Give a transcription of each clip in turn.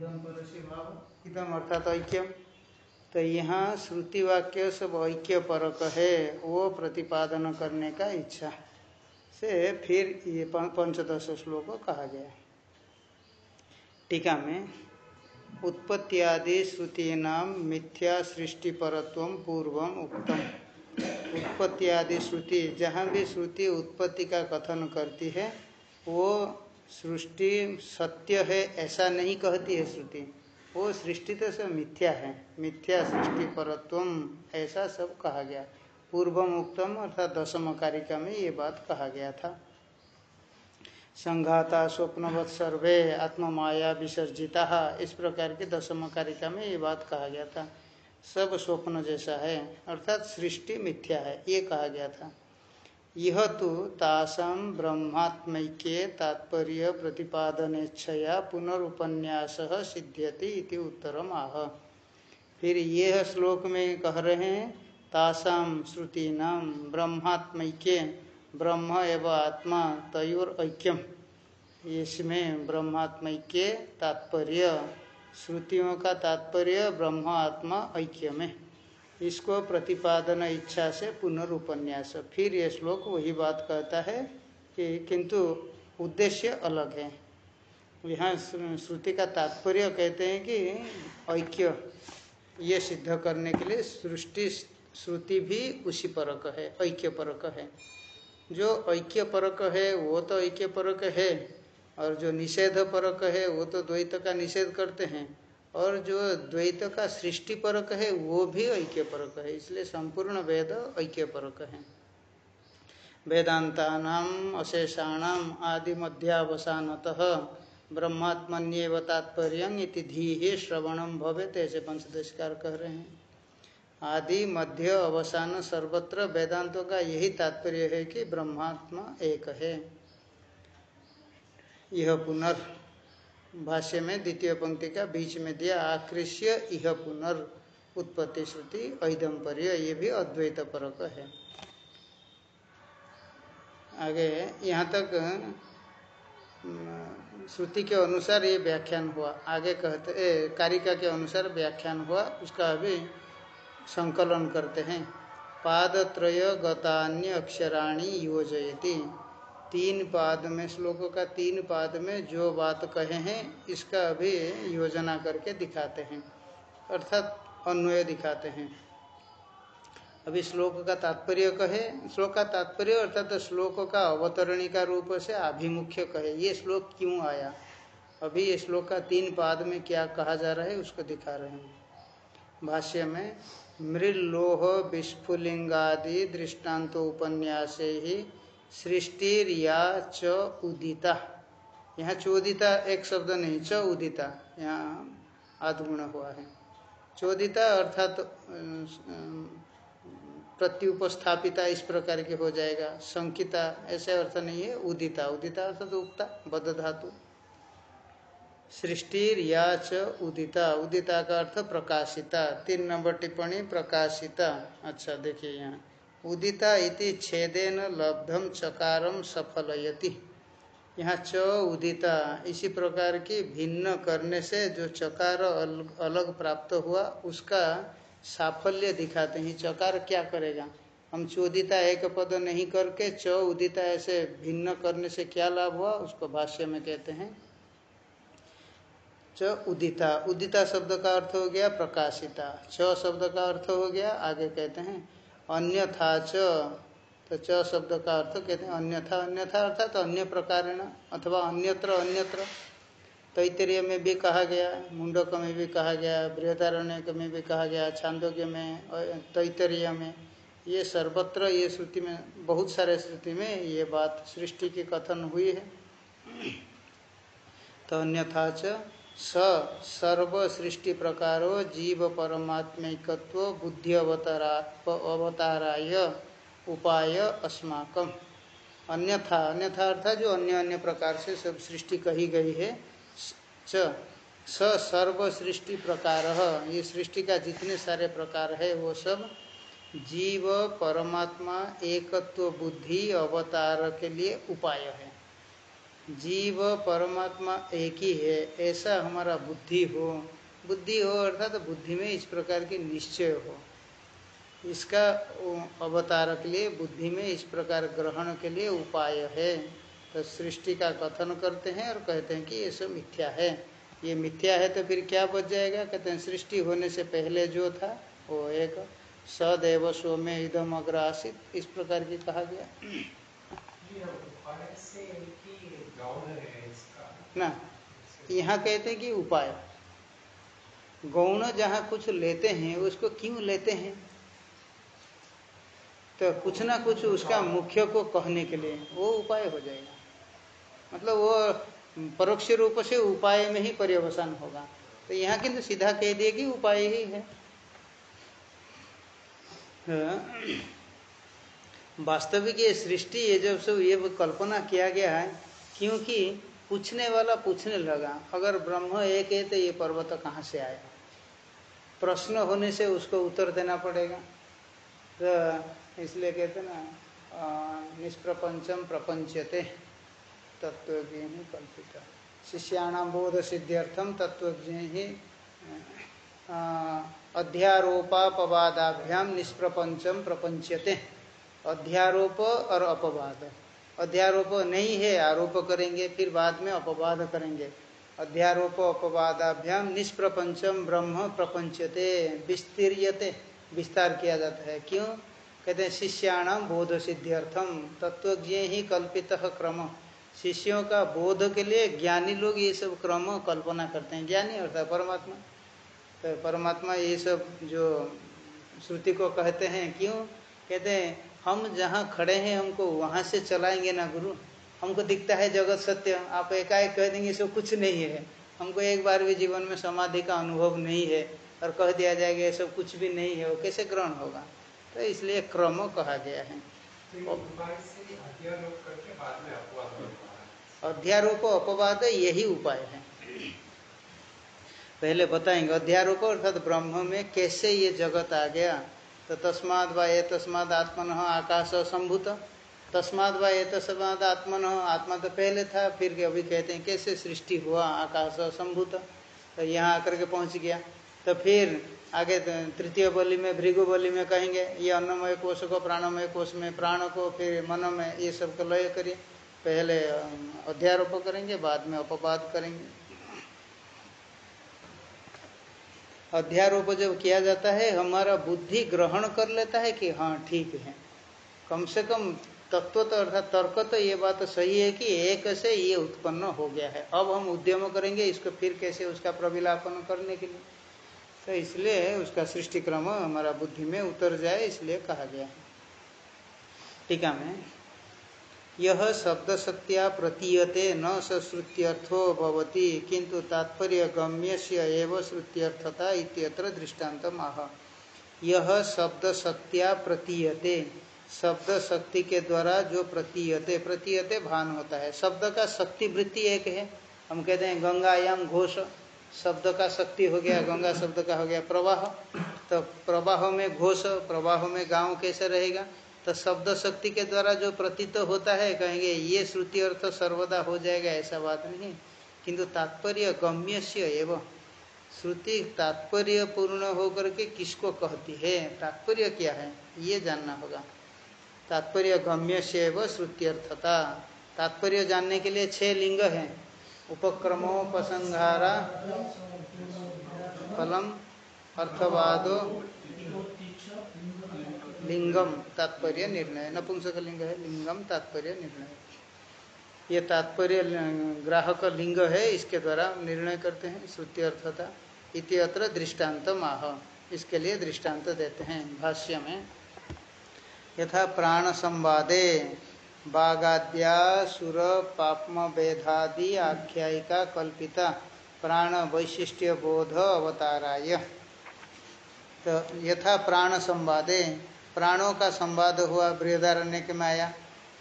इदम अर्थात ऐक्यम तो यहाँ श्रुति वाक्य सब ऐक्य परक है, वो प्रतिपादन करने का इच्छा। से फिर ये पंचदश श्लोक कहा गया। टीका में, उत्पत्तियादि श्रुति नाम मिथ्या सृष्टि परत्व पूर्वम उक्तम। उत्पत्तियादि श्रुति, जहाँ भी श्रुति उत्पत्ति का कथन करती है, वो सृष्टि सत्य है, ऐसा नहीं कहती है श्रुति। वो सृष्टि तो सब मिथ्या है। मिथ्या सृष्टि परत्व ऐसा सब कहा गया। पूर्वम उक्तम अर्थात दशम कारिका में ये बात कहा गया था। संघाता स्वप्नवत सर्वे आत्म माया विसर्जिता, इस प्रकार के दशम कारिका में ये बात कहा गया था। सब स्वप्न जैसा है, अर्थात सृष्टि मिथ्या है, ये कहा गया था। यह तो तासम ब्रह्मात्मक्य तात्पर्य प्रतिपादनेच्छया पुनरुपन्यास सिद्ध्यति इति उत्तरम आह। फिर यह श्लोक में कह रहे हैं तासाम श्रुति नाम ब्रह्मात्मक्य ब्रह्म एवं आत्मा तयोर ऐक्यम। इसमें ब्रह्मात्मक्य तात्पर्य, श्रुतियों का तात्पर्य ब्रह्म आत्मा ऐक्य में इसको प्रतिपादन इच्छा से पुनरुपन्यास। फिर ये श्लोक वही बात कहता है कि किंतु उद्देश्य अलग है। यहाँ श्रुति का तात्पर्य कहते हैं कि ऐक्य, ये सिद्ध करने के लिए सृष्टि, श्रुति भी उसी परक है, ऐक्य परक है। जो ऐक्य परक है, वो तो ऐक्य परक है, और जो निषेध परक है, वो तो द्वैत का निषेध करते हैं। और जो द्वैत का सृष्टि परक है, वो भी ऐक्य परक है। इसलिए संपूर्ण वेद ऐक्य परक है। वेदांता अशेषाणाम आदि मध्यावसानतः ब्रह्मात्मन्यव तात्पर्य धी श्रवणम भवे ऐसे पंचदशकार कह रहे हैं। आदि मध्य अवसान सर्वत्र वेदांतों का यही तात्पर्य है कि ब्रह्मात्मा एक है। यह पुनर् भाष्य में द्वितीय पंक्ति का बीच में दिया आकृष्य इह पुनर् उत्पत्ति श्रुति ऐदम्पर्य ये भी अद्वैत परक है। आगे यहाँ तक श्रुति के अनुसार ये व्याख्यान हुआ। आगे कहते ए, कारिका के अनुसार व्याख्यान हुआ उसका अभी संकलन करते हैं। पादत्रय गतान्य अक्षराणी योजयती। तीन पाद में, श्लोक का तीन पाद में जो बात कहे हैं, इसका अभी योजना करके दिखाते हैं, अर्थात अन्वय दिखाते हैं। अभी श्लोक का तात्पर्य कहे, श्लोक का तात्पर्य अर्थात श्लोक का अवतरणी का रूप से आभिमुख्य कहे, ये श्लोक क्यों आया? अभी ये श्लोक का तीन पाद में क्या कहा जा रहा है, उसको दिखा रहे हैं। भाष्य में मृलोह विस्फुलिंगादि दृष्टांत उपन्यासे ही सृष्टिरिया च उदिता। यहाँ चोदिता एक शब्द नहीं च उदिता। यहाँ आधगुण हुआ है। चोदिता अर्थात तो, प्रत्युपस्थापिता इस प्रकार के हो जाएगा। संकिता ऐसे अर्थ नहीं है उदिता। उदिता अर्थात उक्ता बद्ध धातु। सृष्टि या च उदिता। उदिता का अर्थ प्रकाशिता। तीन नंबर टिप्पणी प्रकाशिता। अच्छा देखिए यहाँ। उदिता इति छेदेन लब्धम चकारम सफलयति। यहाँ च उदिता, इसी प्रकार की भिन्न करने से जो चकार अलग प्राप्त हुआ, उसका साफल्य दिखाते हैं। चकार क्या करेगा? हम चोदिता एक पद नहीं करके च उदिता ऐसे भिन्न करने से क्या लाभ हुआ? उसको भाष्य में कहते हैं। च उदिता उदिता शब्द का अर्थ हो गया प्रकाशिता। च शब्द का अर्थ हो गया, आगे कहते हैं अन्यथा च। तो च शब्द का अर्थ कहते हैं अन्यथा। अन्यथा अर्थात तो अन्य प्रकार अथवा अन्यत्र अन्यत्र। तैतरीय में भी कहा गया, मुंडक में भी कहा गया बृहदारण्य में भी कहा गया, छांदोग्य में, तैतरीय में। ये सर्वत्र, ये श्रुति में, बहुत सारे श्रुति में ये बात सृष्टि की कथन हुई है। तो अन्यथा च। स सर्व सृष्टि प्रकारो जीव परमात्मिकत्व बुद्धि अवतारा अवताराय उपाय अस्माकम अन्यथा अन्यथा अर्थात जो अन्य अन्य प्रकार से सब सृष्टि कही गई है च स सर्व सृष्टि प्रकार। ये सृष्टि का जितने सारे प्रकार है, वो सब जीव परमात्मा एकत्व बुद्धि अवतार के लिए उपाय है। जीव परमात्मा एक ही है, ऐसा हमारा बुद्धि हो। बुद्धि हो अर्थात तो बुद्धि में इस प्रकार की निश्चय हो। इसका अवतार के लिए बुद्धि में इस प्रकार ग्रहण के लिए उपाय है। तो सृष्टि का कथन करते हैं और कहते हैं कि ये सब मिथ्या है। ये मिथ्या है तो फिर क्या बच जाएगा? कहते हैं सृष्टि होने से पहले जो था, वो एक सदैव सोमे इधम अग्र इस प्रकार की कहा गया। ना, यहाँ कहते हैं कि उपाय। गौण जहाँ कुछ लेते हैं, उसको क्यों लेते हैं? तो कुछ ना कुछ उसका मुख्य को कहने के लिए वो उपाय हो जाएगा। मतलब वो परोक्ष रूप से उपाय में ही पर्यवसान होगा। तो यहाँ किंतु सीधा कह दिए कि उपाय ही है। हाँ। वास्तविक ये सृष्टि, ये जब सब ये कल्पना किया गया है, क्योंकि पूछने वाला पूछने लगा, अगर ब्रह्म एक है तो ये पर्वत कहाँ से आया? प्रश्न होने से उसको उत्तर देना पड़ेगा। तो इसलिए कहते ना निष्प्रपंचम प्रपंचते तत्वज्ञ ही कल्पित। शिष्याणाम बोध सिद्ध्यर्थम तत्वज्ञ ही अध्यारोपापवादाभ्याम निष्प्रपंचम प्रपंचते। अध्यारोप और अपवाद। अध्यारोप नहीं है, आरोप करेंगे, फिर बाद में अपवाद करेंगे। अध्यारोप अपवादाभ्याम निष्प्रपंचम ब्रह्म प्रपंचते, विस्तीर्यते, विस्तार किया जाता है। क्यों? कहते हैं शिष्याणाम बोध सिद्ध्यर्थम तत्वज्ञ ही कल्पित क्रम। शिष्यों का बोध के लिए ज्ञानी लोग ये सब क्रम कल्पना करते हैं। ज्ञानी अर्थात परमात्मा। तो परमात्मा ये सब जो श्रुति को कहते हैं, क्यों? कहते हैं हम जहाँ खड़े हैं हमको वहाँ से चलाएँगे ना गुरु? हमको दिखता है जगत सत्य। आप एकाएक कह देंगे सब कुछ नहीं है। हमको एक बार भी जीवन में समाधि का अनुभव नहीं है और कह दिया जाएगा ये सब कुछ भी नहीं है। वो कैसे ग्रहण होगा? तो इसलिए क्रम कहा गया है। अध्यारोप अपवाद यही उपाय है। पहले बताएँगे अध्यारोप अर्थात ब्रह्म में कैसे ये जगत आ गया? तो तस्माद व ये तस्माद आत्मन हो आकाश संभूत। तस्माद व ये तस्माद आत्मन हो आत्मा तो पहले था, फिर अभी कहते हैं, कैसे सृष्टि हुआ, आकाश संभूत? तो यहाँ आकर के पहुँच गया। तो फिर आगे तृतीय बलि में, भृगु बलि में कहेंगे, ये अन्नमय कोश को, प्राणमय कोश में, प्राण को, फिर मन में, ये सबको लय करिए। पहले अध्यारोप करेंगे, बाद में अपवाद करेंगे। अध्यारोप जब किया जाता है, हमारा बुद्धि ग्रहण कर लेता है कि हाँ ठीक है। कम से कम तत्व तो अर्थात तर्क तो ये बात सही है कि एक से ये उत्पन्न हो गया है। अब हम उद्यम करेंगे, इसको फिर कैसे उसका प्रविलापन करने के लिए? तो इसलिए उसका सृष्टि क्रम हमारा बुद्धि में उतर जाए, इसलिए कहा गया है। टीका में यह शब्द सत्या प्रतीयते न सश्रुत्यर्थो भवति किंतु तात्पर्य गम्य से श्रुत्यर्थता इत्यत्र दृष्टांत आह यह शब्द सत्या प्रतीयते शब्द शक्ति के द्वारा जो प्रतीयते प्रतीयते भान होता है। शब्द का शक्ति वृत्ति एक है। हम कहते हैं गंगायाम घोष, शब्द का शक्ति हो गया, गंगा शब्द का हो गया प्रवाह। तो प्रवाह में घोष, प्रवाह में गाँव कैसे रहेगा? तो शब्द शक्ति के द्वारा जो प्रतीत होता है, कहेंगे, ये श्रुति अर्थ सर्वदा हो जाएगा, ऐसा बात नहीं किंतु तात्पर्य गम्य से एवं श्रुति तात्पर्य पूर्ण होकर के किसको कहती है, तात्पर्य क्या है, ये जानना होगा। तात्पर्य गम्य से एवं श्रुत्यर्थता तात्पर्य जानने के लिए छह लिंग है। उपक्रमोपसंहारा, फलम, अर्थवादो लिंगम तात्पर्य निर्णय। नपुंसक लिंग है, लिंगम तात्पर्य निर्णय। ये तात्पर्य, ग्राहक लिंग है, इसके द्वारा निर्णय करते हैं, श्रुति अर्थता इति अत्र दृष्टांत माह इसके लिए दृष्टांत देते हैं भाष्य में। यथा प्राण संवादे बागाद्या, सुर, पापम, वेदादि, आख्यायिका, कल्पिता, प्राण, वैशिष्ट्य, बोध, अवताराय। तो यथा प्राण संवादे प्राणों का संवाद हुआ बृहदारण्य के माया।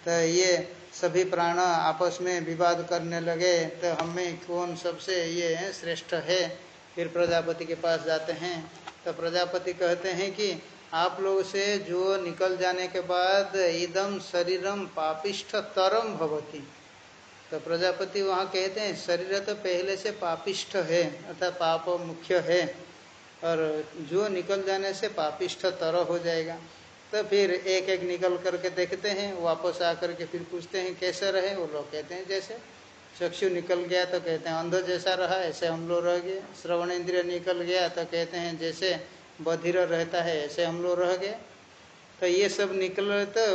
तो ये सभी प्राण आपस में विवाद करने लगे तो हमें कौन सबसे ये श्रेष्ठ है? फिर प्रजापति के पास जाते हैं। तो प्रजापति कहते हैं कि आप लोग से जो निकल जाने के बाद इदम शरीरम पापिष्ठ तरम भवती। तो प्रजापति वहाँ कहते हैं, शरीर तो पहले से पापिष्ठ है अर्थात पाप मुख्य है। और जो निकल जाने से पापिष्ठ तरह हो जाएगा। तो फिर एक एक निकल करके देखते हैं, वापस आकर के फिर पूछते हैं, कैसे रहे? वो लोग कहते हैं, जैसे चक्षु निकल गया तो कहते हैं अंध जैसा रहा, ऐसे हम लोग रह गए। श्रवण इंद्रिय निकल गया तो कहते हैं, जैसे बधिर रहता है, ऐसे हम लोग रह गए। तो ये सब निकल तो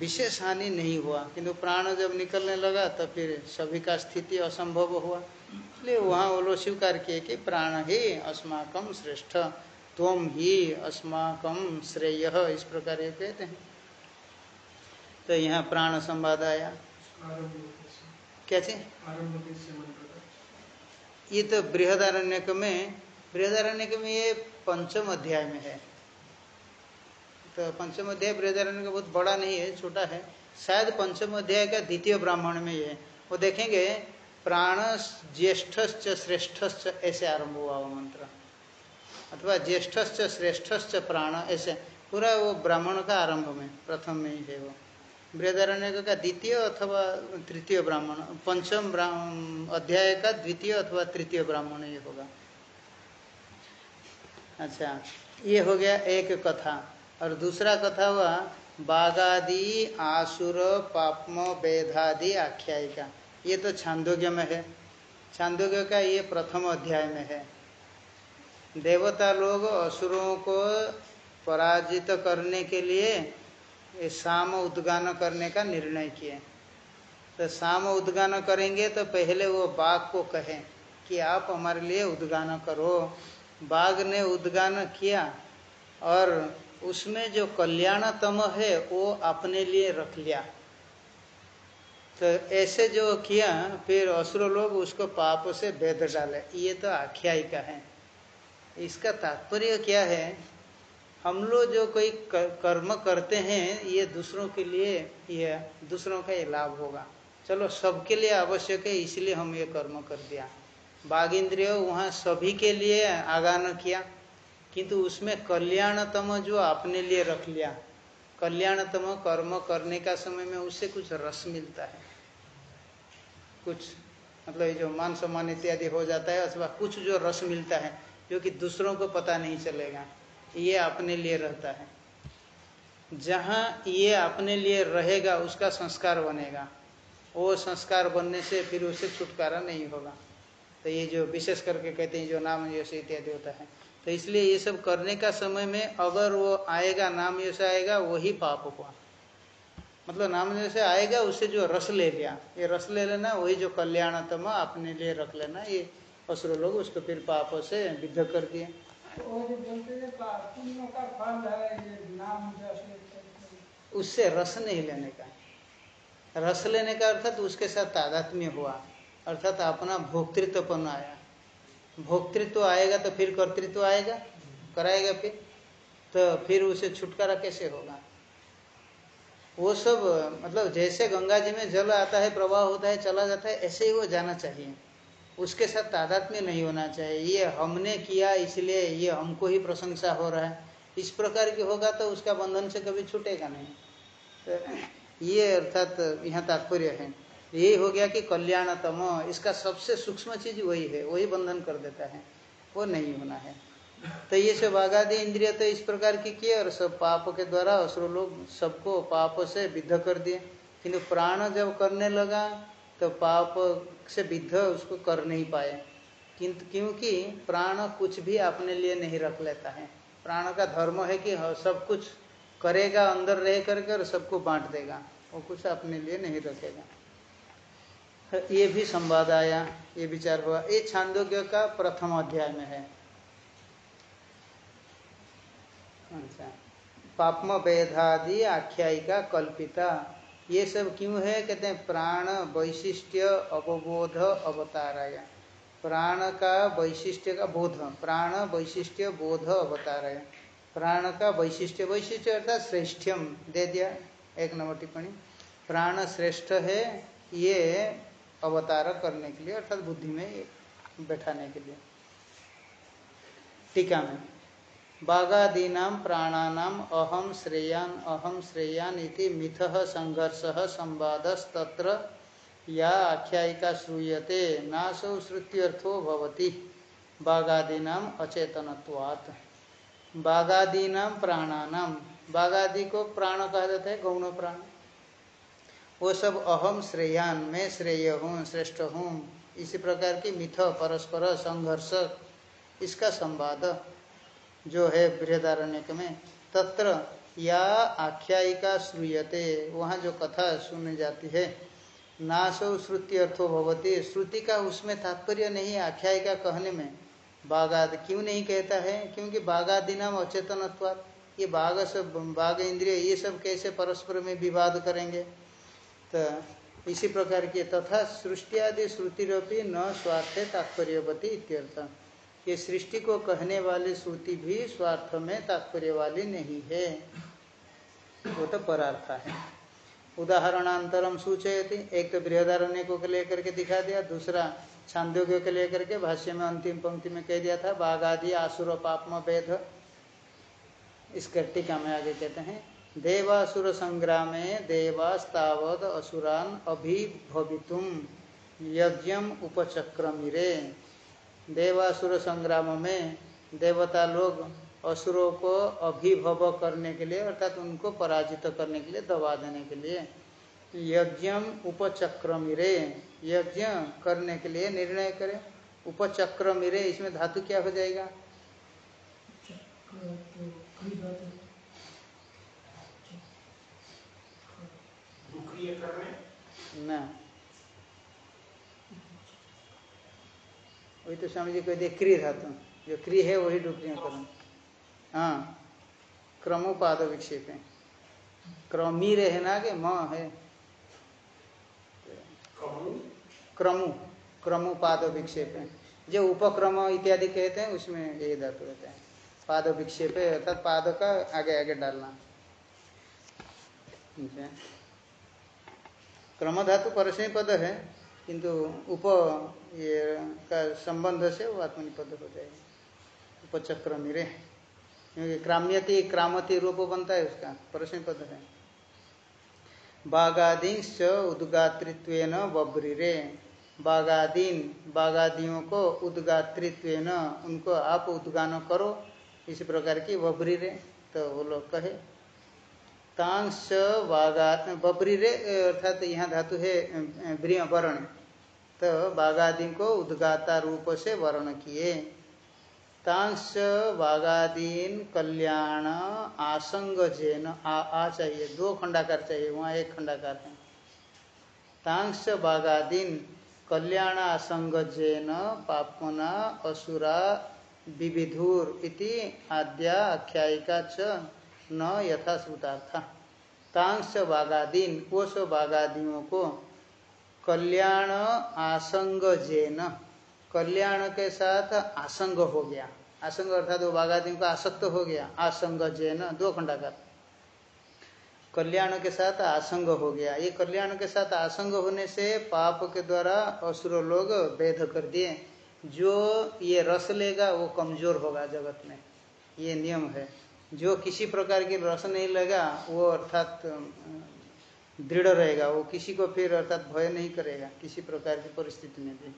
विशेष हानि नहीं हुआ, किंतु प्राण जब निकलने लगा तो फिर सभी का स्थिति असंभव हुआ। इसलिए वहाँ वो लोग स्वीकार किए कि प्राण ही अस्माकम श्रेष्ठ तुम ही अस्माकम श्रेय इस प्रकार ये कहते हैं। तो यहाँ प्राण संवाद आया। क्या कैसे? ये तो बृहदारण्य में बृहदारण्य में ये पंचम अध्याय में है। तो पंचम अध्याय बृहदारण्य का बहुत बड़ा नहीं है छोटा है। शायद पंचम अध्याय का द्वितीय ब्राह्मण में ये है। वो देखेंगे प्राण ज्येष्ठ श्रेष्ठ ऐसे आरंभ हुआ वो मंत्र। अथवा ज्येष्ठ श्रेष्ठ प्राण, ऐसे। पूरा वो ब्राह्मण का आरंभ में, प्रथम में ही है वो। बृहदारण्य का द्वितीय अथवा तृतीय ब्राह्मण, पंचम अध्याय का द्वितीय अथवा तृतीय ब्राह्मण ये होगा। अच्छा ये हो गया एक कथा। और दूसरा कथा हुआ, बागादि, आसुर, पापम, वेदादि आख्यायिका। ये तो छांदोग्य में है। छांदोग्य का ये प्रथम अध्याय में है। देवता लोग असुरों को पराजित करने के लिए शाम उद्गान करने का निर्णय किए। तो शाम उद्गान करेंगे तो पहले वो बाघ को कहें कि आप हमारे लिए उद्गान करो। बाघ ने उद्गान किया और उसमें जो कल्याणतम है वो अपने लिए रख लिया। तो ऐसे जो किया, फिर असुर लोग उसको पाप से भेद डाले। ये तो आख्यायिका है। इसका तात्पर्य क्या है? हम लोग जो कोई कर्म करते हैं, ये दूसरों के लिए, ये दूसरों का ये लाभ होगा। चलो, सबके लिए आवश्यक है, इसलिए हम ये कर्म कर दिया। बाघ इंद्रिय वहाँ सभी के लिए आगान किया। किंतु उसमें कल्याणतम जो आपने लिए रख लिया, कल्याणतम कर्म करने का समय में उससे कुछ रस मिलता है। कुछ मतलब जो मान सम्मान इत्यादि हो जाता है, अथवा कुछ जो रस मिलता है जो कि दूसरों को पता नहीं चलेगा ये अपने लिए रहता है। जहाँ ये अपने लिए रहेगा, उसका संस्कार बनेगा। वो संस्कार बनने से फिर उसे छुटकारा नहीं होगा। तो ये जो विशेष करके कहते हैं, जो नाम जैसे इत्यादि होता है। तो इसलिए ये सब करने का समय में अगर वो आएगा, नाम यश आएगा, वही पाप हुआ। मतलब नाम जैसे आएगा उससे जो रस ले लिया। ये रस ले लेना, वही जो कल्याणतम अपने लिए रख लेना, ये असुर लोग उसको फिर पाप से विद्ध कर दिए। उससे रस नहीं लेने का। रस लेने का अर्थात उसके साथ तादात्म्य हुआ। अर्थात अपना भोक्तृत्वपन आया? भोक्तृत्व आएगा तो फिर कर्तृत्व आएगा? कराएगा फिर? तो फिर उसे छुटकारा कैसे होगा? वो सब मतलब जैसे गंगा जी में जल आता है प्रवाह होता है चला जाता है ऐसे ही वो जाना चाहिए। उसके साथ तादात्म्य नहीं होना चाहिए। ये हमने किया, इसलिए ये हमको ही प्रशंसा हो रहा है। इस प्रकार की होगा तो उसका बंधन से कभी छूटेगा नहीं। तो ये अर्थात यहाँ तात्पर्य है। यही हो गया कि कल्याणतम, इसका सबसे सूक्ष्म चीज़ वही है, वही बंधन कर देता है। वो नहीं होना है। तो ये सब आगादि इंद्रिय तो इस प्रकार की किए और सब पाप के द्वारा असुर लोग सबको पाप से विद्ध कर दिए। किंतु प्राण जब करने लगा तो पाप से विद्ध उसको कर नहीं पाए। किंतु क्योंकि प्राण कुछ भी अपने लिए नहीं रख लेता है। प्राण का धर्म है कि हाँ, सब कुछ करेगा अंदर रह करके और सबको बांट देगा। वो कुछ अपने लिए नहीं रखेगा। ये भी संवाद आया ये विचार हुआ। ये छांदोग्य का प्रथम अध्याय में है। अच्छा। पापम वेदादि आख्यायिका कल्पिता। ये सब क्यों है? कहते हैं, प्राण वैशिष्ट्य अवबोध अवताराया। प्राण का वैशिष्ट्य का बोध, प्राण वैशिष्ट्य बोध अवताराय। प्राण का वैशिष्ट्य वैशिष्ट्य अर्थात श्रेष्ठ्यम, दे दिया, एक नंबर टिप्पणी। प्राण श्रेष्ठ है ये अवतार करने के लिए, अर्थात बुद्धि में बैठाने के लिए। टीका में। बाघादीना प्राणानाम अहम श्रेयान अहम श्रेयान मिथ संघर्ष संवादस्तत्र या आख्यायिका श्रूयते, नासौ श्रुत्यर्थो भवति बागादीनाम अचेतनत्वात्। बागादीनाम प्राणानाम बागादि को प्राण कहा जाता है, गौण प्राण। वो सब अहम श्रेयान, मैं श्रेय हूँ, श्रेष्ठ हूँ, इसी प्रकार की मिथ, परस्पर संघर्ष, इसका संवाद। जो है बृहदारण्य में तत्र या आख्यायिका श्रूयते, वहाँ जो कथा सुनी जाती है, नाशो श्रुति अर्थो भवती। श्रुति का उसमें तात्पर्य नहीं आख्यायिका कहने में। बागाद क्यों नहीं कहता है? क्योंकि बागादि नाम ये बाघ सब बाघ इंद्रिय, ये सब कैसे परस्पर में विवाद करेंगे? तो इसी प्रकार के तथा सृष्टि आदि श्रुतिरपी न स्वार्थ तात्पर्यवती इत्यर्थ ये सृष्टि को कहने वाली श्रुति भी स्वार्थ में तात्पर्य वाली नहीं है। वो तो परार्थ है। उदाहरणांतरम सूचयती, एक तो बृहदारण्य को लेकर के दिखा दिया, दूसरा छांदोग्य के लेकर के भाष्य में अंतिम पंक्ति में कह दिया था बाघ आदि आसुर पापम वेद इसका टीका में आगे कहते हैं, देवासुर संग्रामे देवास्तावद असुरान अभिभवितुम यज्ञम उपचक्रमिरे। देवासुर संग्राम में देवता लोग असुरों को अभिभव करने के लिए अर्थात उनको पराजित करने के लिए दबा देने के लिए यज्ञम उपचक्रमिरे यज्ञ करने के लिए निर्णय करें। उपचक्रमिरे इसमें धातु क्या हो जाएगा? ना। वही तो स्वामी जी कह दिए क्री धातु। जो क्री है वही डुक्रिया करो। हाँ क्रमोपाद विक्षेप। है क्रमी रहे ना के म है। क्रमु? क्रमुपाद विक्षेप। है जो उपक्रम इत्यादि कहते हैं उसमें यही धातु रहता है। पाद विक्षेप है अर्थात पाद का आगे आगे डालना। क्रम धातु परसमी पद है। किंतु उप ये का संबंध से वो आत्मनि पद हो जाएगा। उपचक्र मिरे क्योंकि क्राम्यति क्रामति रूप बनता है उसका परसमी पद है। बागादीश उद्गातृत्व बब्रिरे। बागादीन, बागादियों को उद्गातृत्व उनको आप उद्गान करो। इसी प्रकार की वब्रिरे तो वो लोग कहे तांश बागा, बबरीरे, अर्थात यहाँ धातु है वर्ण तो बागादि को उद्गाता रूप से वर्ण किए। तांश बागादीन कल्याण आसंग जैन आ, आ चाहिए दो खंडाकार चाहिए वहाँ एक खंडाकार है। तांश बागादीन कल्याण आसंग जैन पापना असुरा विविधुर इति आद्या आख्यायिका च न यथा श्रुतार्थ तांश बागादीन वो सो बागादियों को कल्याण आसंग जेन। कल्याण के साथ आसंग हो गया। आसंग अर्थात वो बागादी को आसक्त हो गया। आसंग जैन, दो खंडाकार कल्याण के साथ आसंग हो गया। ये कल्याण के साथ आसंग होने से पाप के द्वारा असुर लोग वेद कर दिए। जो ये रस लेगा, वो कमज़ोर होगा जगत में। ये नियम है। जो किसी प्रकार की रस नहीं लगा, वो अर्थात दृढ़ रहेगा। वो किसी को फिर अर्थात भय नहीं करेगा, किसी प्रकार की परिस्थिति में भी।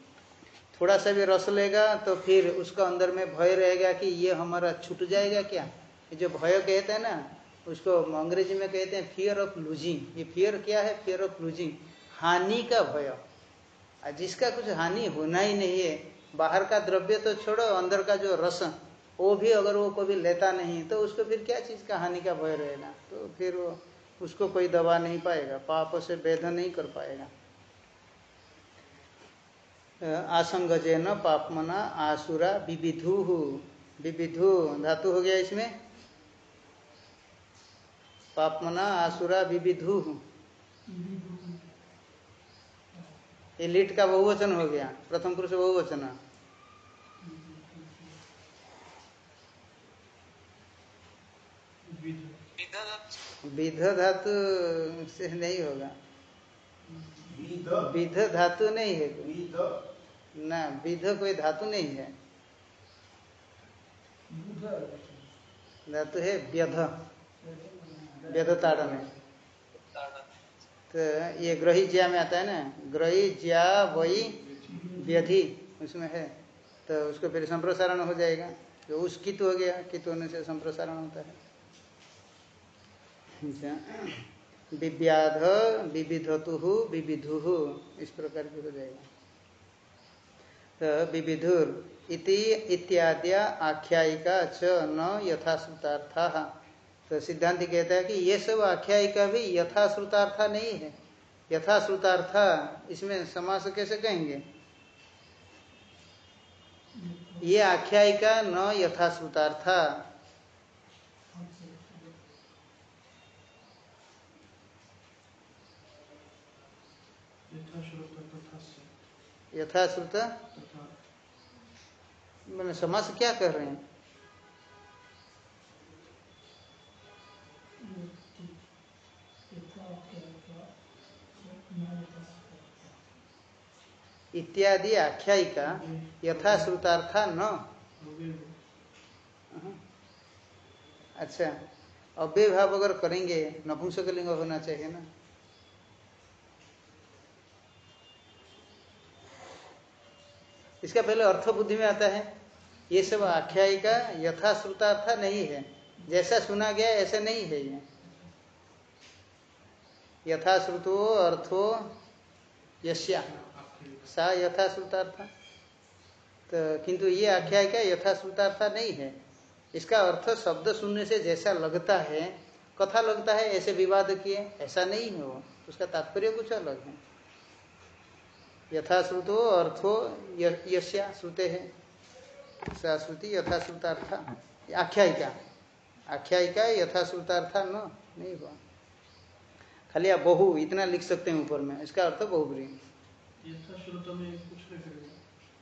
थोड़ा सा भी रस लेगा तो फिर उसका अंदर में भय रहेगा कि ये हमारा छूट जाएगा क्या? जो भय कहते हैं ना, उसको अंग्रेज़ी में कहते हैं फियर ऑफ़ लूजिंग ये फियर क्या है? फियर ऑफ़ लूजिंग हानि का भय। जिसका कुछ हानि होना ही नहीं है, बाहर का द्रव्य तो छोड़ो, अंदर का जो रस, वो भी अगर वो कभी लेता नहीं तो उसको फिर क्या चीज़ का हानि का भय रहेगा? तो फिर वो उसको कोई दबा नहीं पाएगा, पाप से वेद नहीं कर पाएगा। आसंग न पापमना आसुरा विविधु विविधु, धातु हो गया इसमें। पापमना आसुरा विविधु। ये लिट का बहुवचन हो गया, प्रथम पुरुष बहुवचन। विध धातु से नहीं होगा। विध? धातु नहीं है। ना विध कोई धातु नहीं है। धातु है व्यध। व्यध ताड़न तो ये ग्रही ज्या में आता है ना ग्रही ज्या वही व्यधि उसमें है। तो उसको फिर संप्रसारण हो जाएगा। तो उस कित हो गया कित होने से संप्रसारण होता है। विव्याध, विविधतु, विविधु, इस प्रकार की हो जाएगा। तो विविधुर इति इत्यादि आख्यायिका च न यथाश्रुतार्था। तो सिद्धांत कहता है कि ये सब आख्यायिका भी यथाश्रुतार्था नहीं है। यथाश्रुतार्था इसमें समास कैसे कहेंगे? ये आख्यायिका न यथाश्रुतार्था। यथाश्रुत? मैंने समास क्या कर रहे हैं? इत्यादि आख्यायिका यथाश्रुतार्था न। अच्छा अव्यभाव अगर करेंगे, नपुंसकलिंग होना चाहिए ना? इसका पहले अर्थ बुद्धि में आता है। ये सब आख्यायिका यथाश्रुतार्था नहीं है। जैसा सुना गया, ऐसे नहीं है ये। यथाश्रुतो अर्थो यश्या सा यथाश्रुतार्था। तो किंतु ये आख्यायिका यथाश्रुतार्था नहीं है। इसका अर्थ शब्द सुनने से जैसा लगता है, कथा लगता है, ऐसे विवाद किए, ऐसा नहीं है। वो उसका तात्पर्य कुछ अलग है। यथाश्रुतो अर्थो यश्या श्रुते है। श्रुति यथाश्रुतार्था आख्यायिका। आख्यायिका यथाश्रुतार्था न नहीं हुआ। खाली आप बहु इतना लिख सकते हैं ऊपर में। इसका अर्थ बहुब्री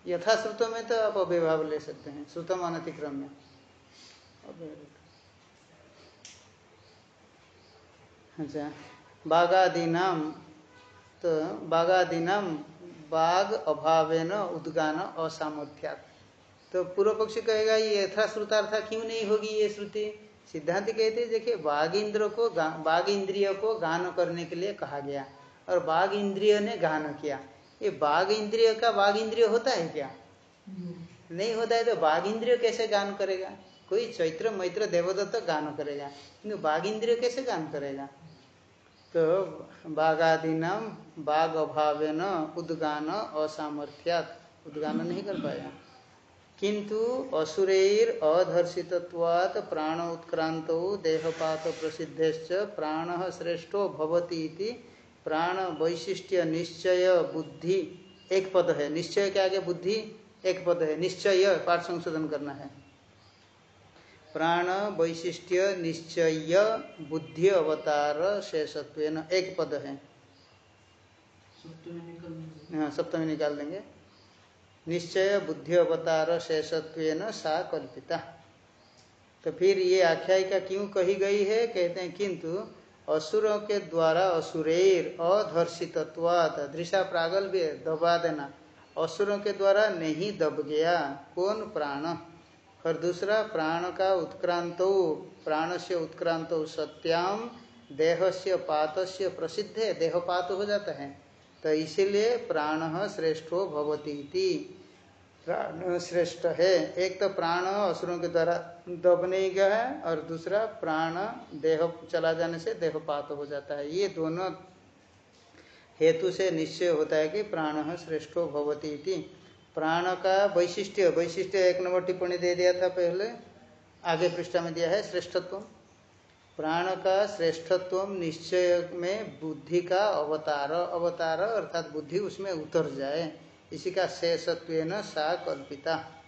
यथाश्रुत में तो आप अभिभाव ले सकते हैं। श्रुतम अनतिक्रम में अच्छा। बागादी नाम तो बागादी नाम बाघ अभावेन उद्गान असामर्थ्या तो पूर्व पक्षी कहेगा, ये यथाश्रुतार्था क्यों नहीं होगी ये श्रुति? सिद्धांत कहते हैं, देखिए बाघ इंद्र को बाघ इंद्रिय को गान करने के लिए कहा गया और बाघ इंद्रिय ने गान किया। ये बाघ इंद्रिय का बाघ इंद्रिय होता है क्या? नहीं होता है तो बाघ इंद्रिय कैसे गान करेगा? कोई चैत्र, मैत्र, देवदत्त गान करेगा, किंतु बाघ इंद्रिय कैसे गान करेगा? तो बाघादीनम बाघ अभाव न उद्गान असामर्थ्यात। उद्गान नहीं कर पाया। किंतु असुरैर अधर्षित्वात् प्राण उत्क्रांत देहपात प्रसिद्ध प्राण श्रेष्ठो भवती प्राण वैशिष्ट्य निश्चय बुद्धि। एक पद है। निश्चय के आगे बुद्धि, एक पद है। निश्चय, पाठ संशोधन करना है। प्राण वैशिष्ट्य निश्चय बुद्धि अवतार शेषत्व एक पद है। हाँ सप्तमी निकाल देंगे निश्चय बुद्धि अवतार शेषत्व सा कल्पिता। तो फिर ये आख्यायिका क्यों कही गई है? कहते हैं किंतु असुरों के द्वारा असुरेर अधर्षित्वात दृशा प्रागल भी दबा देना। असुरों के द्वारा नहीं दब गया। कौन प्राण? और दूसरा, प्राण का उत्क्रांत प्राण से उत्क्रांत सत्याम देह से पात से प्रसिद्ध है देहपात हो जाता है। तो इसीलिए प्राण श्रेष्ठो भवती प्राण श्रेष्ठ है। एक तो प्राण असुरों के द्वारा दब नहीं गया है, और दूसरा, प्राण देह चला जाने से देहपात हो जाता है। ये दोनों हेतु से निश्चय होता है कि प्राण श्रेष्ठो भवती प्राण का वैशिष्ट्य वैशिष्ट्य एक नंबर टिप्पणी दे दिया था पहले, आगे पृष्ठा में दिया है, श्रेष्ठत्व। प्राण का श्रेष्ठत्व निश्चय में बुद्धि का अवतार अवतार अर्थात बुद्धि उसमें उतर जाए। इसी का शेषत्व न सा कल्पिता।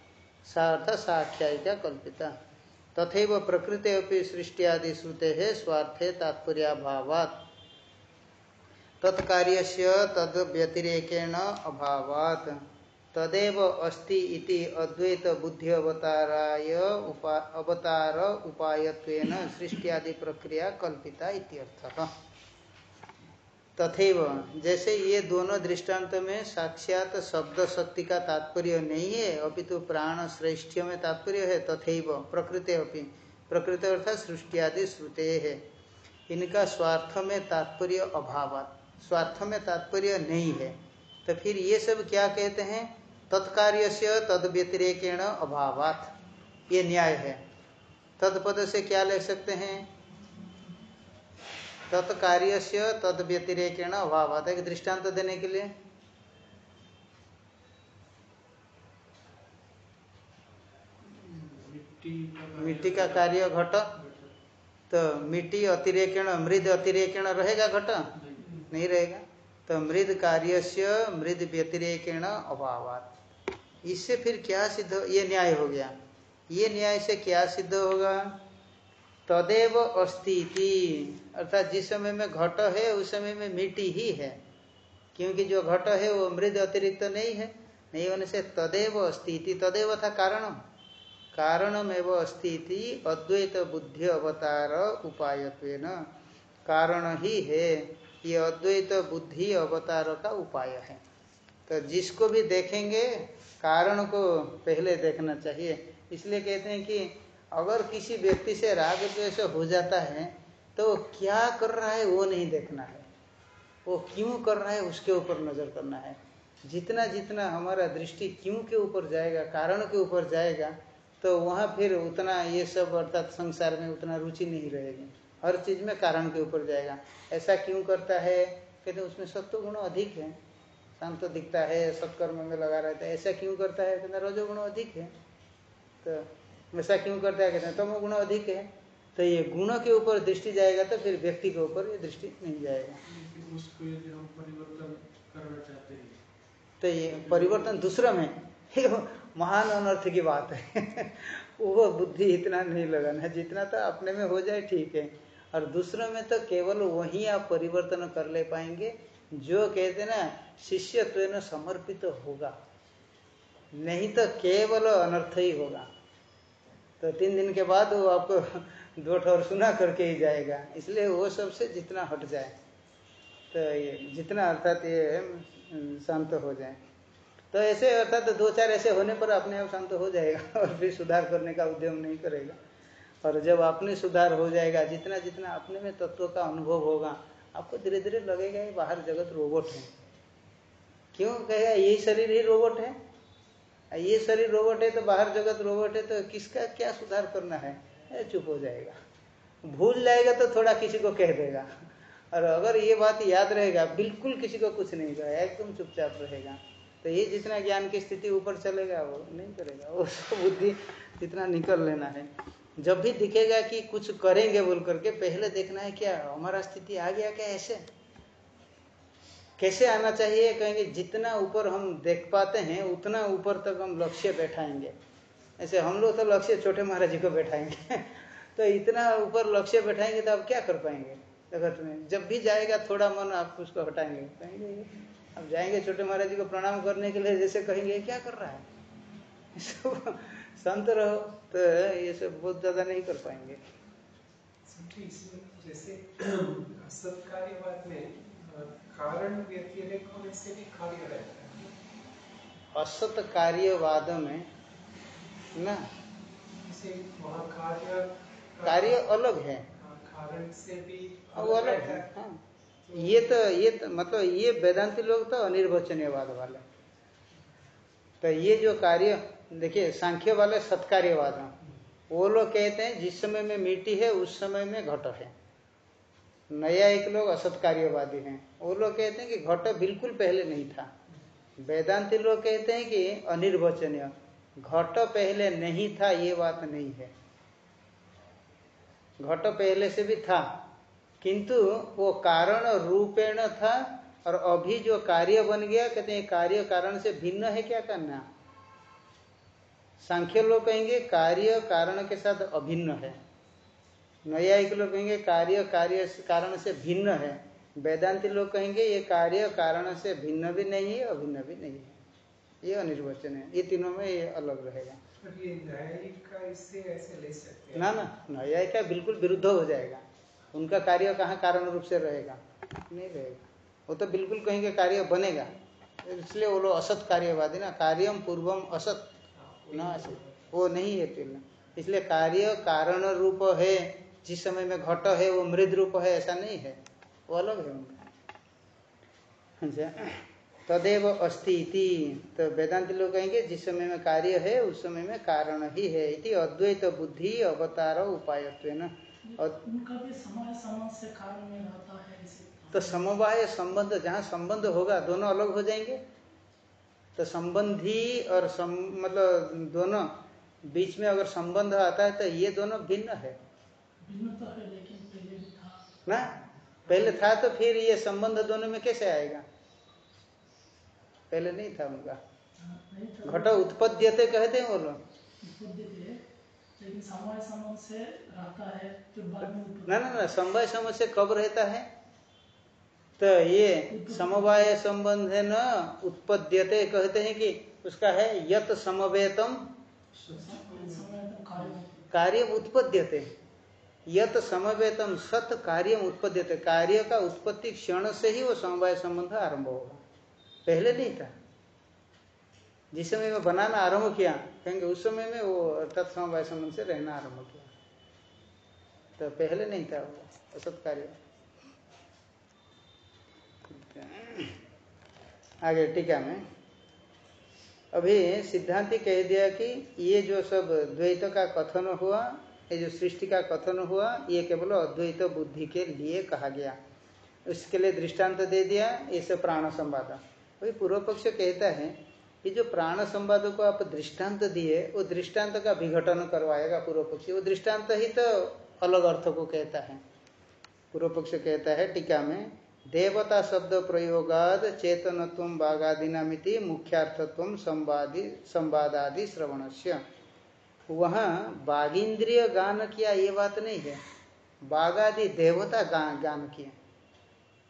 सा अर्थ साख्यायिका कल्पिता। तथे प्रकृति अपनी सृष्टि आदि श्रुते है स्वार्थे तात्पर्याभावात। तत्कार्य तद व्यतिरेकेण अभावात। तदेव अस्ति इति अद्वैत बुद्धि अवताराय उपा, अवतार उपायत्वेन सृष्टि प्रक्रिया कल्पिता इत्यर्थः तथैव जैसे ये दोनों दृष्टांत में साक्षात शब्द शक्ति का तात्पर्य नहीं है अभी तो प्राण श्रेष्ठ में तात्पर्य है तथैव प्रकृति अपनी प्रकृति अर्थात सृष्टि आदि श्रुते है। इनका स्वार्थ में तात्पर्य अभाव स्वार्थ में तात्पर्य नहीं है। तो फिर ये सब क्या कहते हैं? तत्कार्य से तद व्यतिरेकेण अभावात। ये न्याय है। तत्पद से क्या ले सकते हैं? तत्कार्य से तद व्यतिरेकेण अभावात। एक दृष्टांत देने के लिए। मिट्टी का कार्य घट तो मिट्टी अतिरेकण मृद अतिरेकण रहेगा घट? नहीं। रहेगा। तो मृद कार्य से मृद व्यतिरेकेण अभाव इससे फिर क्या सिद्ध ये न्याय हो गया। ये न्याय से क्या सिद्ध होगा? तदेव अस्थिति अर्थात जिस समय में घट है, उस समय में मिट्टी ही है। क्योंकि जो घट है, वो मृद अतिरिक्त तो नहीं है। नहीं होने से तदेव अस्थिति तदेव था कारण कारणमेव अस्थिति अद्वैत बुद्धि अवतार उपाय कारण ही है। ये अद्वैत बुद्धि अवतार का उपाय है। तो जिसको भी देखेंगे कारण को पहले देखना चाहिए। इसलिए कहते हैं कि अगर किसी व्यक्ति से राग द्वेष हो जाता है तो क्या कर रहा है वो नहीं देखना है। वो क्यों कर रहा है उसके ऊपर नज़र करना है। जितना जितना हमारा दृष्टि क्यों के ऊपर जाएगा, कारण के ऊपर जाएगा तो वहाँ फिर उतना ये सब अर्थात संसार में उतना रुचि नहीं रहेगी। हर चीज़ में कारण के ऊपर जाएगा। ऐसा क्यों करता है? कहते उसमें सत्व गुण अधिक है। शांत दिखता है सत्कर्म में लगा रहता है। ऐसा क्यों करता है? कहते रजोगुण अधिक है। तो ऐसा क्यों करता है? कहते हैं तमो गुण अधिक है। तो ये गुणों के ऊपर दृष्टि जाएगा तो फिर व्यक्ति के ऊपर ये दृष्टि नहीं जाएगा। उसको यदि हम परिवर्तन करना चाहते हैं। तो ये परिवर्तन दूसरा में महान अनर्थ की बात है। वो बुद्धि इतना नहीं लगाना जितना तो अपने में हो जाए ठीक है। और दूसरों में तो केवल वही आप परिवर्तन कर ले पाएँगे। जो कहते ना शिष्यत्व समर्पित तो होगा। नहीं तो केवल अनर्थ ही होगा। तो तीन दिन के बाद वो आपको दो ठोर सुना करके ही जाएगा। इसलिए वो सबसे जितना हट जाए तो ये जितना अर्थात ये शांत हो जाए। तो ऐसे अर्थात दो चार ऐसे होने पर अपने आप शांत हो जाएगा और फिर सुधार करने का उद्यम नहीं करेगा। और जब अपने सुधार हो जाएगा, जितना जितना अपने में तत्व का अनुभव होगा, आपको धीरे धीरे लगेगा ये बाहर जगत रोबोट है। क्यों? कहेगा यही शरीर ही रोबोट है। ये शरीर रोबोट है तो बाहर जगत रोबोट है तो किसका क्या सुधार करना है? चुप हो जाएगा। भूल जाएगा तो थोड़ा किसी को कह देगा। और अगर ये बात याद रहेगा, बिल्कुल किसी को कुछ नहीं कहेगा एकदम चुपचाप रहेगा। तो ये जितना ज्ञान की स्थिति ऊपर चलेगा, वो नहीं करेगा। वो सब बुद्धि जितना निकल लेना है। जब भी दिखेगा कि कुछ करेंगे बोल करके, पहले देखना है क्या, हमारा स्थिति आ गया क्या ऐसे? कैसे आना चाहिए? कहेंगे, जितना ऊपर हम देख पाते हैं, उतना ऊपर तक हम लक्ष्य बैठाएँगे। ऐसे हम लोग तो लक्ष्य छोटे महाराज जी को बैठाएँगे। तो इतना ऊपर लक्ष्य बैठाएँगे तो आप क्या कर पाएँगे? जगत में जब भी जाएगा, थोड़ा मन आप उसको हटाएँगे। कहेंगे, अब जाएँगे छोटे महाराज जी को प्रणाम करने के लिए, जैसे कहेंगे क्या कर रहा है? सब संत रहो तो ये सब बहुत ज़्यादा नहीं कर पाएँगे। जैसे असत्कार्यवाद में कारण व्यतिरेक होने से भी कार्य रहता है। असत कार्यवाद में ना? कार्य कार्य अलग है। कारण से भी वो अलग है। हाँ ये तो ये तो, मतलब ये वेदांति लोग तो अनिर्वचनीयवाद वाले तो ये जो कार्य देखिए सांख्य वाले सत्कार्यवाद वो लोग कहते हैं जिस समय में मिट्टी है उस समय में घट है। नया एक लोग असत्कार्यवादी हैं। वो लोग कहते हैं कि घट बिल्कुल पहले नहीं था। वेदांति लोग कहते हैं कि अनिर्वचनीय। घट पहले नहीं था, ये बात नहीं है। घट पहले से भी था, किंतु वो कारण रूपेण था और अभी जो कार्य बन गया, कहते हैं कार्य कारण से भिन्न है क्या करना? सांख्य लोग कहेंगे, कार्य कारण के साथ अभिन्न है। न्यायिक लोग कहेंगे कार्य कार्य कारण से भिन्न है। वेदांति लोग कहेंगे ये कार्य कारण से भिन्न भी नहीं है अभिन्न भी नहीं है। ये अनिर्वचन है। ये तीनों में ये अलग रहेगा। ना ना न्यायिक का बिल्कुल विरुद्ध हो जाएगा। उनका कार्य कहाँ कारण रूप से रहेगा? नहीं रहेगा। वो तो बिल्कुल कहेंगे कार्य बनेगा। इसलिए वो लोग असत कार्यवादी ना कार्यम पूर्वम असत। ना असत वो नहीं है फिर इसलिए कार्य कारण रूप है। जिस समय में घट है वो मृद रूप है ऐसा नहीं है। वो अलग है उनका अच्छा तदेव अस्ति इति। तो वेदांत लोग कहेंगे जिस समय में कार्य है उस समय में कारण ही है। इति अद्वैत बुद्धि अवतार इसे तो समवाय संबंध जहाँ संबंध होगा दोनों अलग हो जाएँगे। तो संबंधी और सम, मतलब दोनों बीच में अगर संबंध आता है तो ये दोनों भिन्न है। ना? पहले था तो फिर ये संबंध दोनों में कैसे आएगा? पहले नहीं था उनका। हाँ, घट उत्पद्यते कहते हैं वो लोग। लेकिन समय समय से रहता है फिर बाद में उत्पत्ति- ना ना ना समवाय समझ से कब रहता है? तो ये समवाय संबंध है न उत्पद्यते कहते हैं कि उसका है यत समवेतम तो कार्य कार्य उत्पद्यते। यत समवेतम सत कार्य उत्पद्यते। कार्य का उत्पत्ति क्षण से ही वो समवाय संबंध आरंभ होगा। पहले नहीं था। जिस समय में बनाना आरंभ किया, कहेंगे उस समय में वो अर्थात समवाय संबंध से रहना आरंभ किया। तो पहले नहीं था वो असत कार्य। आगे टीका में। अभी सिद्धांति कह दिया कि ये जो सब द्वैत का कथन हुआ ये जो सृष्टि का कथन हुआ, ये केवल अद्वैत बुद्धि के लिए कहा गया। उसके लिए दृष्टांत दे दिया, ये सब प्राण संवाद। वही पूर्व पक्ष कहता है कि जो प्राण संवाद को आप दृष्टांत दिए, वो दृष्टांत का विघटन करवाएगा पूर्व पक्ष वो दृष्टांत ही तो अलग अर्थ को कहता है। पूर्व पक्ष कहता है, टीका में, देवता शब्द प्रयोगाद चेतनत्व बागादिनामिति मुख्यार्थत्व संवादी संवादादि श्रवणस्य। वहाँ बागिंद्रिय गान किया, ये बात नहीं है। बागादि देवता गान गान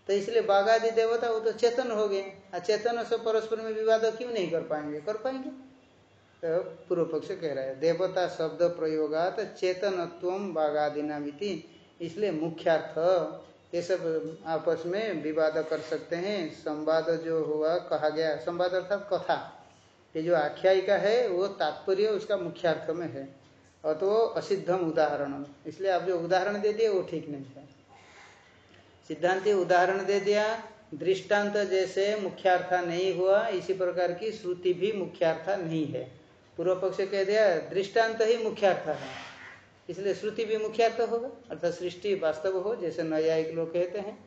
तो इसलिए बागादि देवता, वो तो चेतन हो गए। अचेतन से परस्पर में विवाद क्यों नहीं कर पाएँगे? कर पाएँगे। तो पूर्व पक्ष कह रहा है, देवता शब्द प्रयोगात चेतनत्व बागादिनामिति। इसलिए मुख्यार्थ, ये सब आपस में विवाद कर सकते हैं। संवाद जो हुआ, कहा गया, संवाद अर्थात कथा। ये जो आख्यायिका है, वो तात्पर्य उसका मुख्यार्थ में है। और तो असिद्धम उदाहरण इसलिए आप जो उदाहरण दे दिए, वो ठीक नहीं है। सिद्धांति उदाहरण दे दिया, दृष्टांत जैसे मुख्यार्थ नहीं हुआ, इसी प्रकार की श्रुति भी मुख्यार्थ नहीं है। पूर्व पक्ष कह दिया, दृष्टांत ही मुख्यार्थ है। इसलिए श्रुति भी मुख्यार्थ होगा, अर्थात सृष्टि वास्तव हो, जैसे न्यायिक लोग कहते हैं।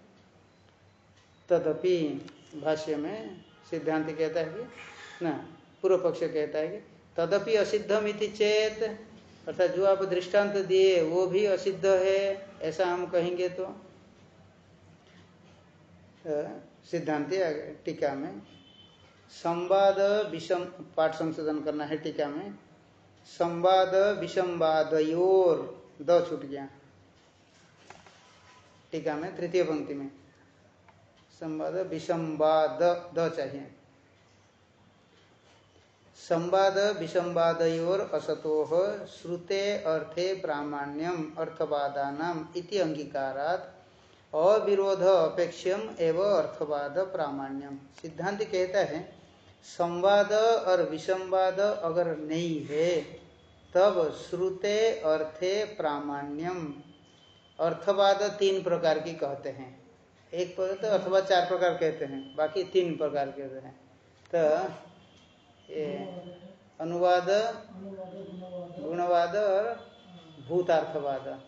तदपि भाष्य में सिद्धांत कहता है कि ना पूर्व पक्ष कहता है कि तदपि असिद्धम इति चेत, अर्थात जो आप दृष्टांत दिए, वो भी असिद्ध है, ऐसा हम कहेंगे तो। सिद्धांति टीका में, संवाद विषम, पाठ संशोधन करना है टीका में, संवाद विषमवादयोर, द छूट गया। टीका में, तृतीय पंक्ति में, संवाद विषमवाद, द चाहिए। संवाद विसंवाद असतो श्रुते अर्थे प्रामाण्यम अर्थवादानाम इति अंगीकारात अविरोध अपेक्षम एवं अर्थवाद प्रामाण्यम। सिद्धांत कहता है, संवाद और विसंवाद अगर नहीं है, तब श्रुते अर्थे प्रामाण्यम। अर्थवाद तीन प्रकार की कहते हैं। एक तो अथवा चार प्रकार कहते हैं, बाकी तीन प्रकार कहते हैं। तो ये अनुवाद। गुणवाद और भूतार्थवाद।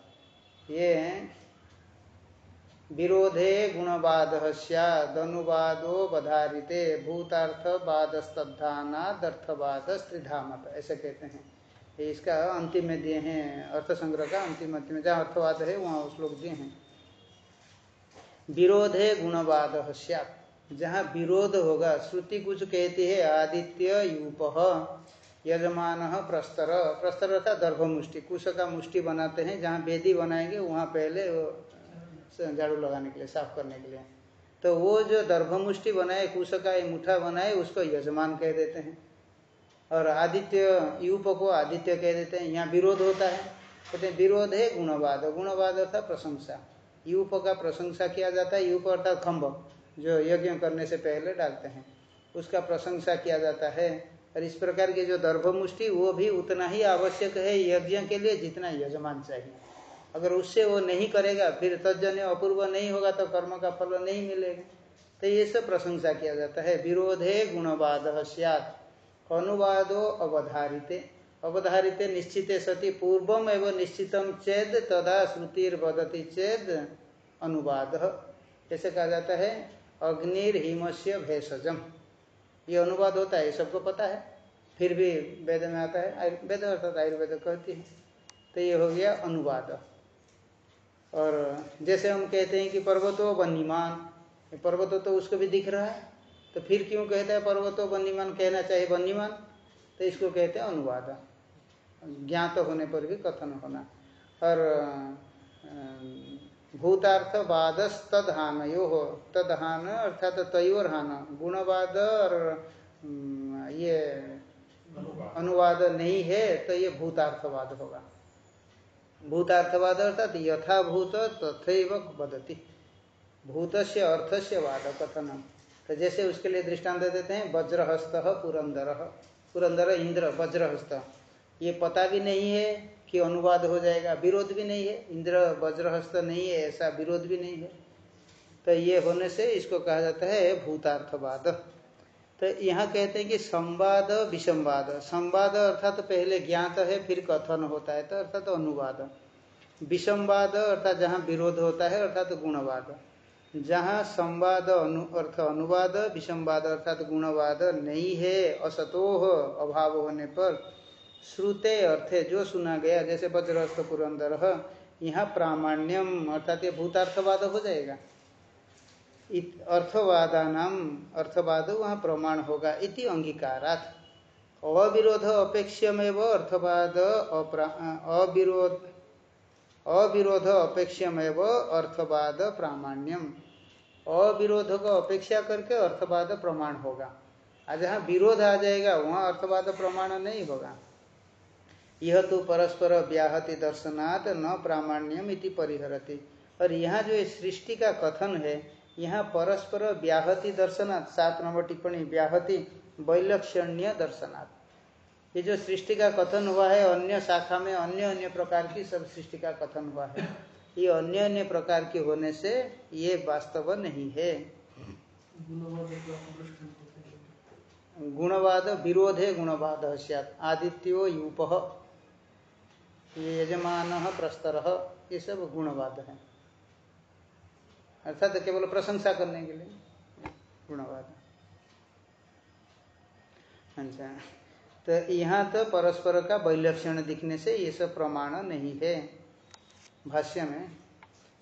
ये विरोधे गुणवाद सदनुवादो बधारिते भूतार्थवादस्तब्धानादर्थवाद स्त्रिधामत ऐसे कहते हैं। ये इसका अंतिम में दिए हैं अर्थ संग्रह का अंतिम अंतिम में जहाँ अर्थवाद है वहाँ उस लोग दिए हैं। विरोधे गुणवाद सैत जहाँ विरोध होगा, श्रुति कुछ कहती है, आदित्य यूप यजमान प्रस्तर। प्रस्तर अर्थात दर्भमुष्टि कुश का मुष्टि बनाते हैं, जहाँ वेदी बनाएँगे, वहाँ पहले वो झाड़ू लगाने के लिए, साफ़ करने के लिए। तो वो जो दर्भ मुष्टि बनाए कुश का ये मुठा बनाए, उसको यजमान कह देते हैं। और आदित्य यूप को आदित्य कह देते हैं। यहाँ विरोध होता है। कहते हैं, विरोध है गुणवाद। गुणवाद अर्थात प्रशंसा। यूप का प्रशंसा किया जाता है। यूप अर्थात खम्भ जो यज्ञ करने से पहले डालते हैं। उसका प्रशंसा किया जाता है। और इस प्रकार की जो दर्भमुष्टि, वो भी उतना ही आवश्यक है यज्ञ के लिए जितना यजमान चाहिए। अगर उससे वो नहीं करेगा, फिर तजन्य अपूर्व नहीं होगा तो कर्म का फल नहीं मिलेगा। तो ये सब प्रशंसा किया जाता है। विरोधे गुणवाद सियात। अनुवादो अवधारित। अवधारित निश्चित सती। पूर्वम एवं निश्चितम चेद, तदा श्रुतिर्वदती चेद अनुवाद ऐसे कहा जाता है। अग्निर हिमस्य भेषजम। ये अनुवाद होता है सबको पता है। फिर भी वेद में आता है वेद अर्थात आयुर्वेद कहती है। तो ये हो गया अनुवाद। और जैसे हम कहते हैं कि पर्वतो बन्नीमान पर्वतो तो उसको भी दिख रहा है। तो फिर क्यों कहता है पर्वतो बन्नीमान कहना चाहिए बन्नीमान तो इसको कहते हैं अनुवाद। ज्ञात होने पर भी कथन होना। और भूतार्थवाद तदहान यो हो तदहान अर्थात तयोर हान गुणवाद और ये अनुवाद नहीं है तो ये भूतार्थवाद होगा। भूतार्थवाद अर्थात यथाभूत तथैव बदती भूत से अर्थ से वाद कथन तो जैसे उसके लिए दृष्टांत देते हैं, वज्रहस्त पुरंदर। पुरंदर इंद्र, वज्रहस्त। ये पता भी नहीं है कि अनुवाद हो जाएगा। विरोध भी नहीं है। इंद्र वज्रहस्त नहीं है, ऐसा विरोध भी नहीं है। तो ये होने से इसको कहा जाता है भूतार्थवाद। तो यहाँ कहते हैं कि संवाद विसंवाद। संवाद अर्थात तो पहले ज्ञात है, फिर कथन होता है। तो अर्थात तो अनुवाद। विसंवाद अर्थात जहाँ विरोध होता है, अर्थात तो गुणवाद। जहाँ संवाद अनु, अर्थ अनुवाद, विसंवाद अर्थात गुणवाद नहीं है, असतोह अभाव होने पर श्रुते अर्थे जो सुना गया, जैसे वज्रस्थ पुरंदर यहाँ प्रामाण्यम, अर्थात ये भूतार्थवाद हो जाएगा। अर्थवादानाम अर्थवाद वहाँ प्रमाण होगा इति अंगीकारात। अविरोध अपेक्षमेव अर्थवाद अविरोध अविरोध अपेक्षमेव अर्थवाद प्रामाण्यम। अविरोध को अपेक्षा करके अर्थवाद प्रमाण होगा। आज जहाँ विरोध आ जाएगा, वहाँ अर्थवाद प्रमाण नहीं होगा। यह तो परस्पर व्याहति दर्शनात् न प्रामाण्यम इति परिहरती। और यहाँ जो सृष्टि का कथन है, यहाँ परस्पर व्याहति दर्शनात्, सात नंबर टिप्पणी, व्याहति वैलक्षण्य दर्शनात्। ये जो सृष्टि का कथन हुआ है, अन्य शाखा में अन्य अन्य प्रकार की सब सृष्टि का कथन हुआ है। ये अन्य अन्य प्रकार के होने से ये वास्तव नहीं है। गुणवाद विरोधे गुणवाद आदित्यो यूप। ये यजमान, प्रस्तर, ये सब गुणवाद है। अर्थात केवल प्रशंसा करने के लिए गुणवाद अच्छा तो यहाँ तो परस्पर का वैलक्षण दिखने से ये सब प्रमाण नहीं है भाष्य में।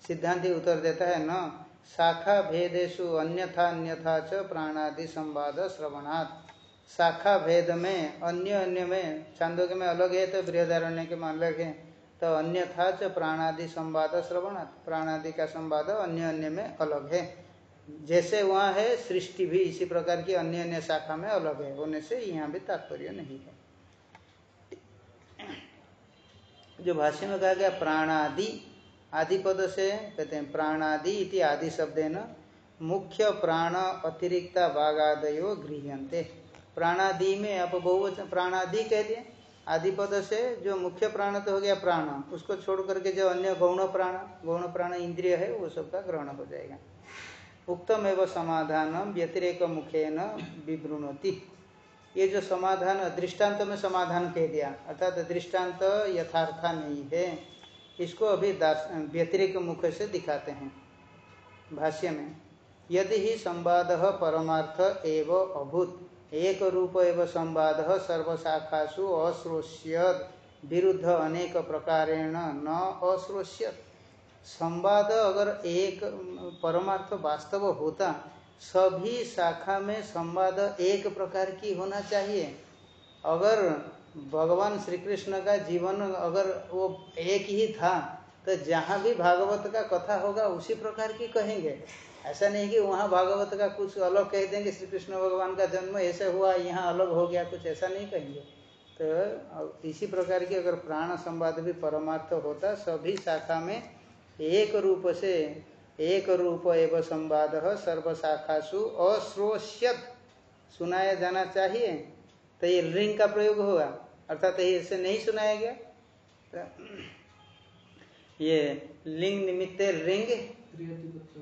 सिद्धांति उत्तर देता है, न, शाखा भेदेशु अन्यथा अन्यथा च प्राणादि संवाद श्रवणात्। शाखा भेद में, अन्य अन्य में चांदोग्य में अलग है तो बृहदारण्य के में अलग है। तो अन्य था च प्राणादि संवाद श्रवण, प्राणादि का संवाद अन्य अन्य में अलग है। जैसे वहाँ है, सृष्टि भी इसी प्रकार की अन्य अन्य शाखा में अलग है। होने से यहाँ भी तात्पर्य नहीं है। जो भाष्य में कहा गया, प्राणादि, आदि पद से कहते हैं, प्राणादि इति आदि शब्द है न मुख्य प्राण अतिरिक्त बागादयो गृहते प्राणादि में आप बहुवचन प्राणादि कह दिए। आदि पद से जो मुख्य प्राण तो हो गया प्राण, उसको छोड़ करके जो अन्य गौण प्राण गौण प्राण इंद्रिय है, वो सबका ग्रहण हो जाएगा। उक्तम एवं समाधान व्यतिरेक मुखे न विवृणति। ये जो समाधान, दृष्टांत में समाधान कह दिया, अर्थात दृष्टांत यथार्था नहीं है, इसको अभी व्यतिरिक मुख से दिखाते हैं। भाष्य में, यदि ही संवाद परमार्थ एवं अभूत। एक रूप एवं संवाद सर्वशाखासु अश्रोष्यत विरुद्ध अनेक प्रकारेण न अश्रोष्यत संवाद अगर एक, परमार्थ वास्तव होता, सभी शाखा में संवाद एक प्रकार की होना चाहिए। अगर भगवान श्री कृष्ण का जीवन अगर वो एक ही था तो जहाँ भी भागवत का कथा होगा, उसी प्रकार की कहेंगे। ऐसा नहीं कि वहाँ भागवत का कुछ अलग कह देंगे, श्री कृष्ण भगवान का जन्म ऐसे हुआ, यहाँ अलग हो गया, कुछ ऐसा नहीं कहेंगे। तो इसी प्रकार की अगर प्राण संवाद भी परमार्थ होता, सभी शाखा में एक रूप से, एक रूप एवं संवाद सर्वशाखासु अश्रोष्यत। सुनाया जाना चाहिए। तो ये लिंग का प्रयोग होगा अर्थात ये ऐसे नहीं सुनाया गया। तो ये लिंग निमित्त रिंग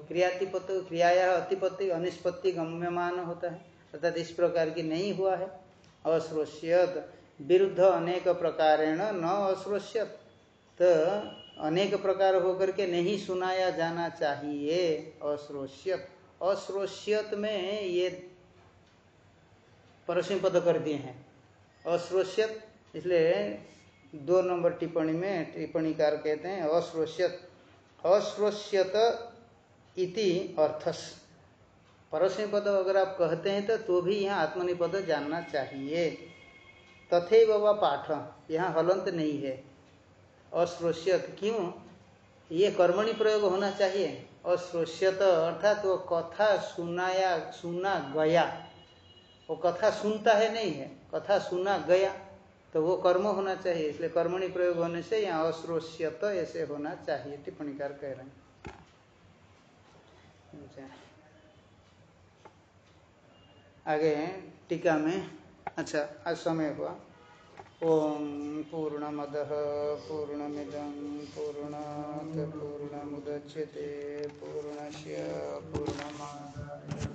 क्रियातिपत्त। क्रियाया अतिपत्ति, अनिष्पत्ति गम्यमान होता है। अर्थात इस प्रकार की नहीं हुआ है। अश्रोष्यत, विरुद्ध अनेक प्रकारेण न अश्रोष्यत। तो अनेक प्रकार होकर के नहीं सुनाया जाना चाहिए। अश्रोष्यत। अश्रोष्यत में ये परस्मी पद कर दिए हैं। अश्रोष्यत, इसलिए दो नंबर टिप्पणी में टिप्पणीकार कहते हैं, अश्रोष्यत। अश्रोष्यत इति अर्थस। परस्मी पद अगर आप कहते हैं तो तो भी यहाँ आत्मनिपद जानना चाहिए। तथे व पाठ, यहाँ हलंत नहीं है। अश्रोष्यत क्यों? ये कर्मणि प्रयोग होना चाहिए। अश्रोष्यत अर्थात वो कथा सुनाया, सुना गया। वो कथा सुनता है नहीं है, कथा सुना गया। तो वो कर्म होना चाहिए, इसलिए कर्मणि प्रयोग होने से यहाँ अश्रोष्यत ऐसे होना चाहिए टिप्पणीकार कह रहे हैं। अच्छा। आगे टीका में। अच्छा आज समय हुआ। ओम पूर्ण मद पूर्ण पूर्णमद पूर्णमिदं पूर्णात् पूर्णमुदच्यते, पूर्णस्य पूर्णमादाय।